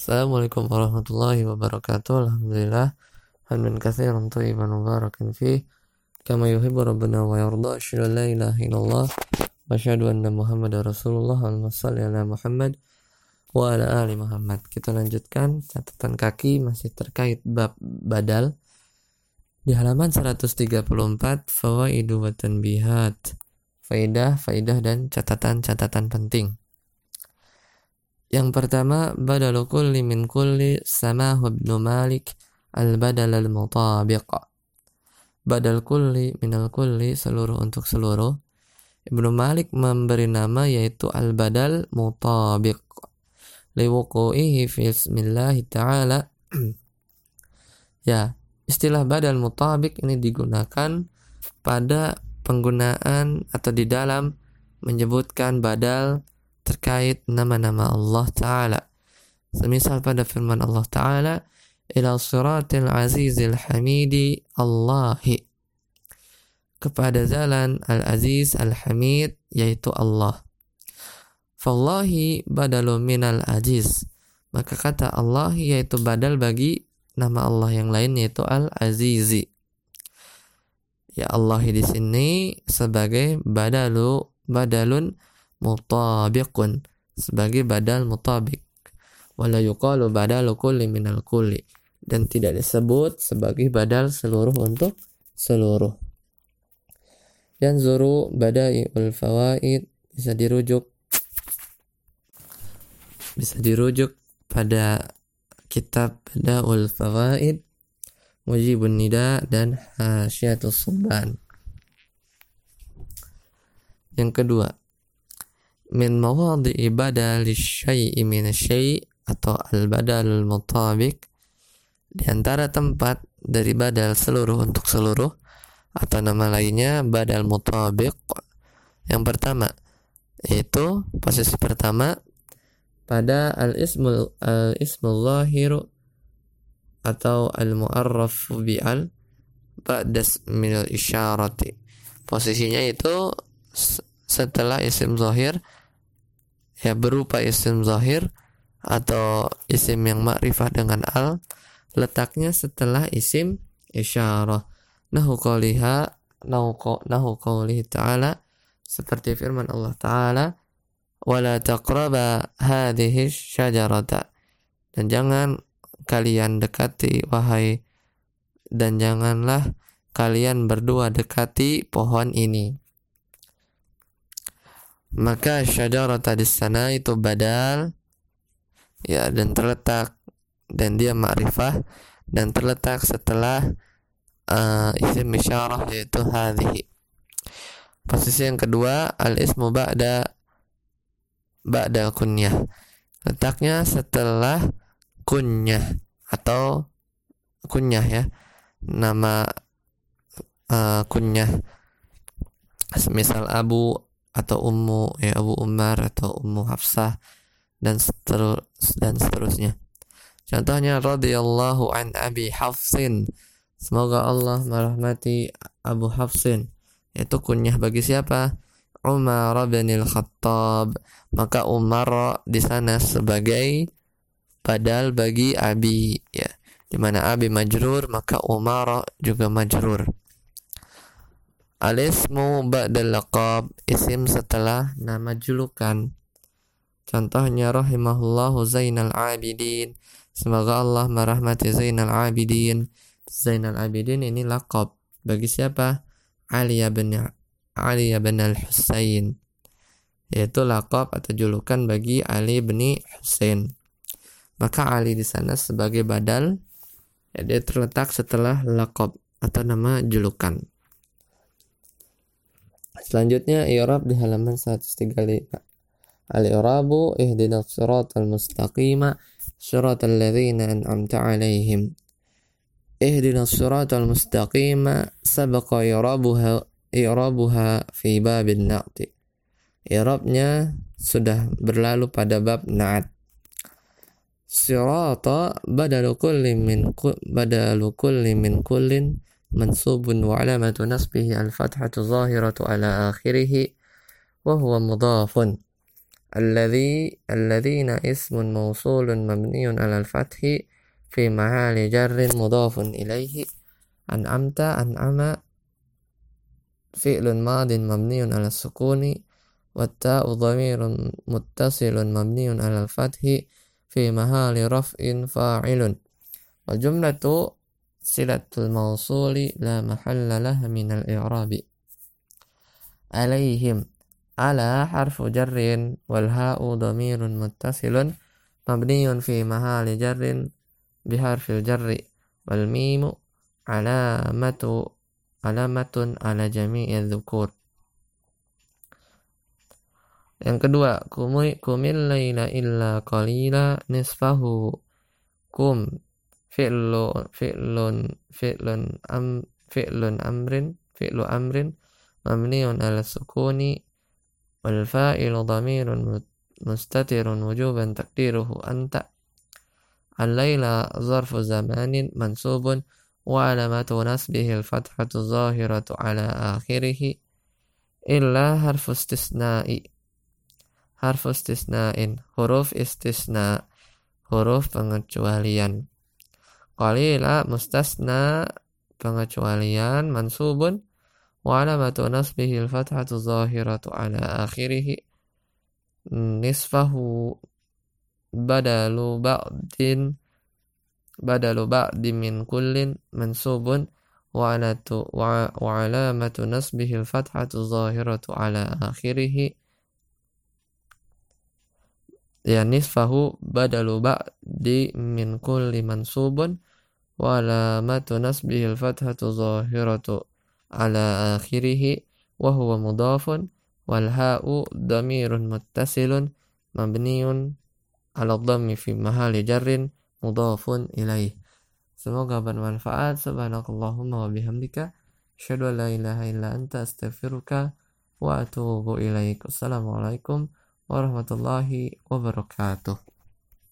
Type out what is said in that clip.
Assalamualaikum warahmatullahi wabarakatuh. Alhamdulillah. Hamdan katsiran thayyiban mubarakan fih. Kama yuhibbu rabbuna wa yarda. Asyhadu an la ilaha illallah wa asyhadu anna Muhammadar Rasulullah. Allahumma shalli ala Muhammad wa ala ali Muhammad. Kita lanjutkan catatan kaki masih terkait bab badal. Di halaman 134 fawaidu wa tanbihat. Faidah, faidah dan catatan-catatan penting. Yang pertama, badalu kulli min kulli samahu ibnu Malik al-badal al-mutabiq. Badal kulli minal kulli seluruh untuk seluruh. Ibnu Malik memberi nama yaitu al-badal mutabiq. Liwuku'ihi fi ismillahi ta'ala. ya, istilah badal mutabiq ini digunakan pada penggunaan atau di dalam menyebutkan badal terkait nama-nama Allah Ta'ala. Semisal pada firman Allah Ta'ala, ila siratil azizil hamidi Allahi. Kepada jalan al-aziz al-hamid, yaitu Allah. Fallahi badalu minal aziz. Maka kata Allah yaitu badal bagi nama Allah yang lain yaitu al-azizi. Ya Allah di sini sebagai badalu badalun mutabiqun sebagai badal mutabik. Wala yuqalu badalu kulli minal kulli dan tidak disebut sebagai badal seluruh untuk seluruh. Dan zuru badai ul fawaid bisa dirujuk. Bisa dirujuk pada kitab Badaul Fawaid Mujibun Nida dan Hasyiatul Subban yang kedua min mawadhi'i badal syai'i min syai' atau al-badal mutabiq. Di antara tempat dari badal seluruh untuk seluruh atau nama lainnya badal mutabiq. Yang pertama yaitu posisi pertama pada al-ismul al-ismul zahiru atau al-mu'arraf bi'al ba'da min al-isyarati posisinya itu setelah isim zahir ya berupa isim zahir atau isim yang ma'rifah dengan al letaknya setelah isim isyarah. Nahu qawliha nahu qawlihi ta'ala seperti firman Allah ta'ala wala taqraba hadhihi syajarata. Dan jangan kalian dekati wahai dan janganlah kalian berdua dekati pohon ini maka syajarah di sana itu badal ya dan terletak dan dia ma'rifah dan terletak setelah uh, isim isyarah yaitu hadhihi. Posisi yang kedua al ismu ba'da ba'da kunyah. Letaknya setelah kunyah atau kunyah ya. Nama uh, kunyah. Misal Abu atau Ummu ya Abu Umar atau Ummu Hafsah dan seterus dan seterusnya. Contohnya radhiyallahu an Abi Hafsin. Semoga Allah merahmati Abu Hafsin. Itu kunyah bagi siapa? Umar bin Al-Khattab. Maka Umar di sana sebagai padal bagi Abi ya. Di mana Abi majrur maka Umar juga majrur. Alismu ba'dal laqab isim setelah nama julukan. Contohnya rahimahullahu Zainal Abidin. Semoga Allah merahmati Zainal Abidin. Zainal Abidin ini laqab bagi siapa? Ali bin Ali bin Al-Husain. Yaitu laqab atau julukan bagi Ali bin Husain. Maka Ali di sana sebagai badal ya dia terletak setelah laqab atau nama julukan. Selanjutnya i'rab di halaman 135. Al-i'rabu ihdinas siratal mustaqima siratal ladzina an'amta 'alaihim. Ihdinas siratal mustaqima sabaqa i'rabuha i'rabuha fi babin na'ti. I'rabnya sudah berlalu pada bab na'at. Sirata badalu kulli min badalu kulli min kullin منصوب وعلامة نصبه الفتحة الظاهرة على آخره وهو مضاف. الذي الذين اسم موصول مبني على الفتح في محل جر مضاف إليه. أنعمت أنعم فعل ماض مبني على السكون والتاء ضمير متصل مبني على الفتح في محل رفع فاعل. والجملة صلة الموصول لا محل له من الإعراب. عليهم. على حرف جر والهاء ضمير متصل مبني في محل جر بحرف الجر والميم علامة علامة على جميع الذكور. Yang kedua, kumi kumil laila illa qalila nisfahu. kum فعل فعل فعل أم فعل أمر فعل أمر مبني على السكون والفاعل ضمير مستتر وجوبا تقديره أنت. الليلة ظرف زمان منسوب وعلامة نسبه الفتحة الظاهرة على آخره. إلا حرف استثناء. حرف استثناء حروف استثناء حروف pengecualian. Qalila mustasna pengecualian mansubun. Wa alamatu nasbihi al-fathatu zahiratu ala akhirih nisfahu badalu ba'din badalu ba'di min kullin mansubun. Wa alatu wa, wa alamatu nasbihi al-fathatu zahiratu ala akhirih ya nisfahu badalu ba'di min kulli mansubun wa alamatu nasbihi al-fathatu zahiratu ala akhirih wa huwa mudafun wal ha'u dhamirun muttasilun mabniun ala dhammi fi mahali jarrin mudafun ilaih semoga bermanfaat. Subhanakallahumma wa bihamdika. Asyhadu an la ilaha illa anta astaghfiruka wa atubu ilaik. Assalamualaikum warahmatullahi wabarakatuh